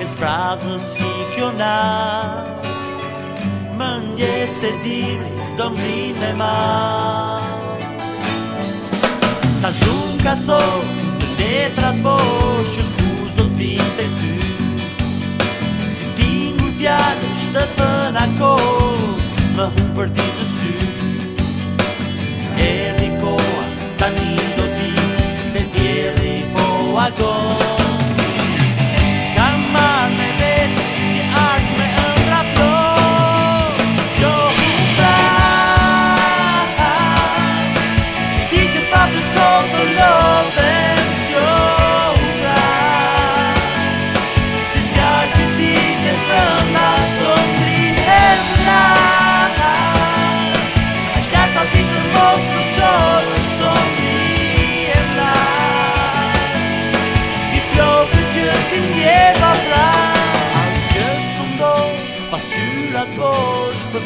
es brazos y guionar. Manje sedibli, domline mal. Sa junca so, de trapoxo,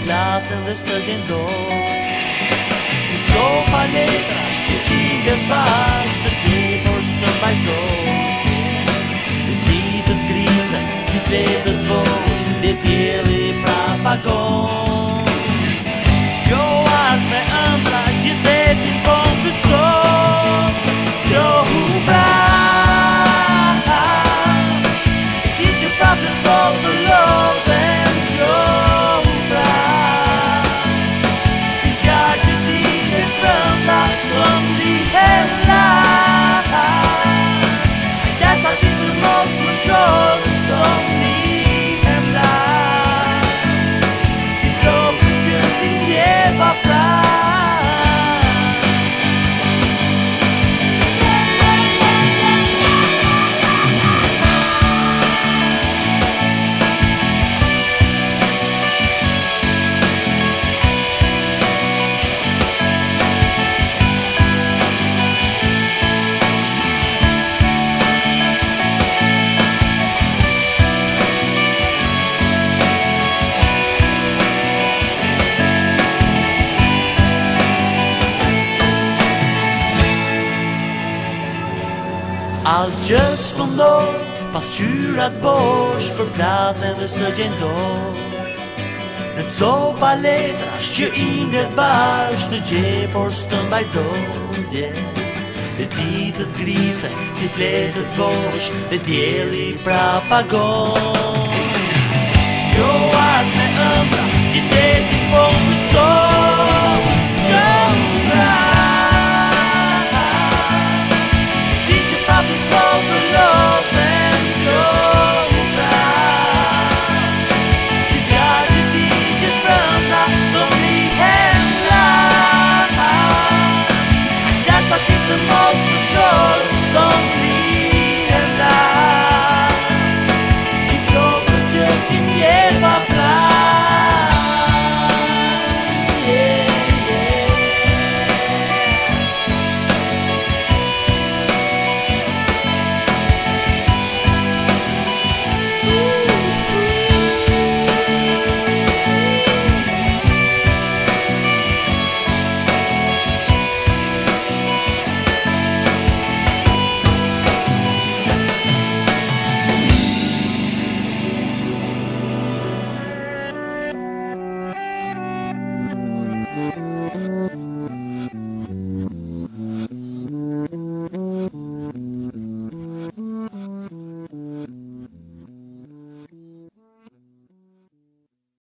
klasën dhe të gjendon Në so letra Shtë që tim gëtë bashkë Në gjitë o të t'grisë Në ditët e si t'voshë vosh dhe tjeli pra pakon Kjo ardhë me fond Pas që s'pëm do Pas qyrat bosh Për plazen dhe s'të gjendo Në copa letra Shqë i mjet bashkë, Të gje por s'të mbajdo Dje Dhe ditët grise Si fletët bosh Dhe djeli pra pagon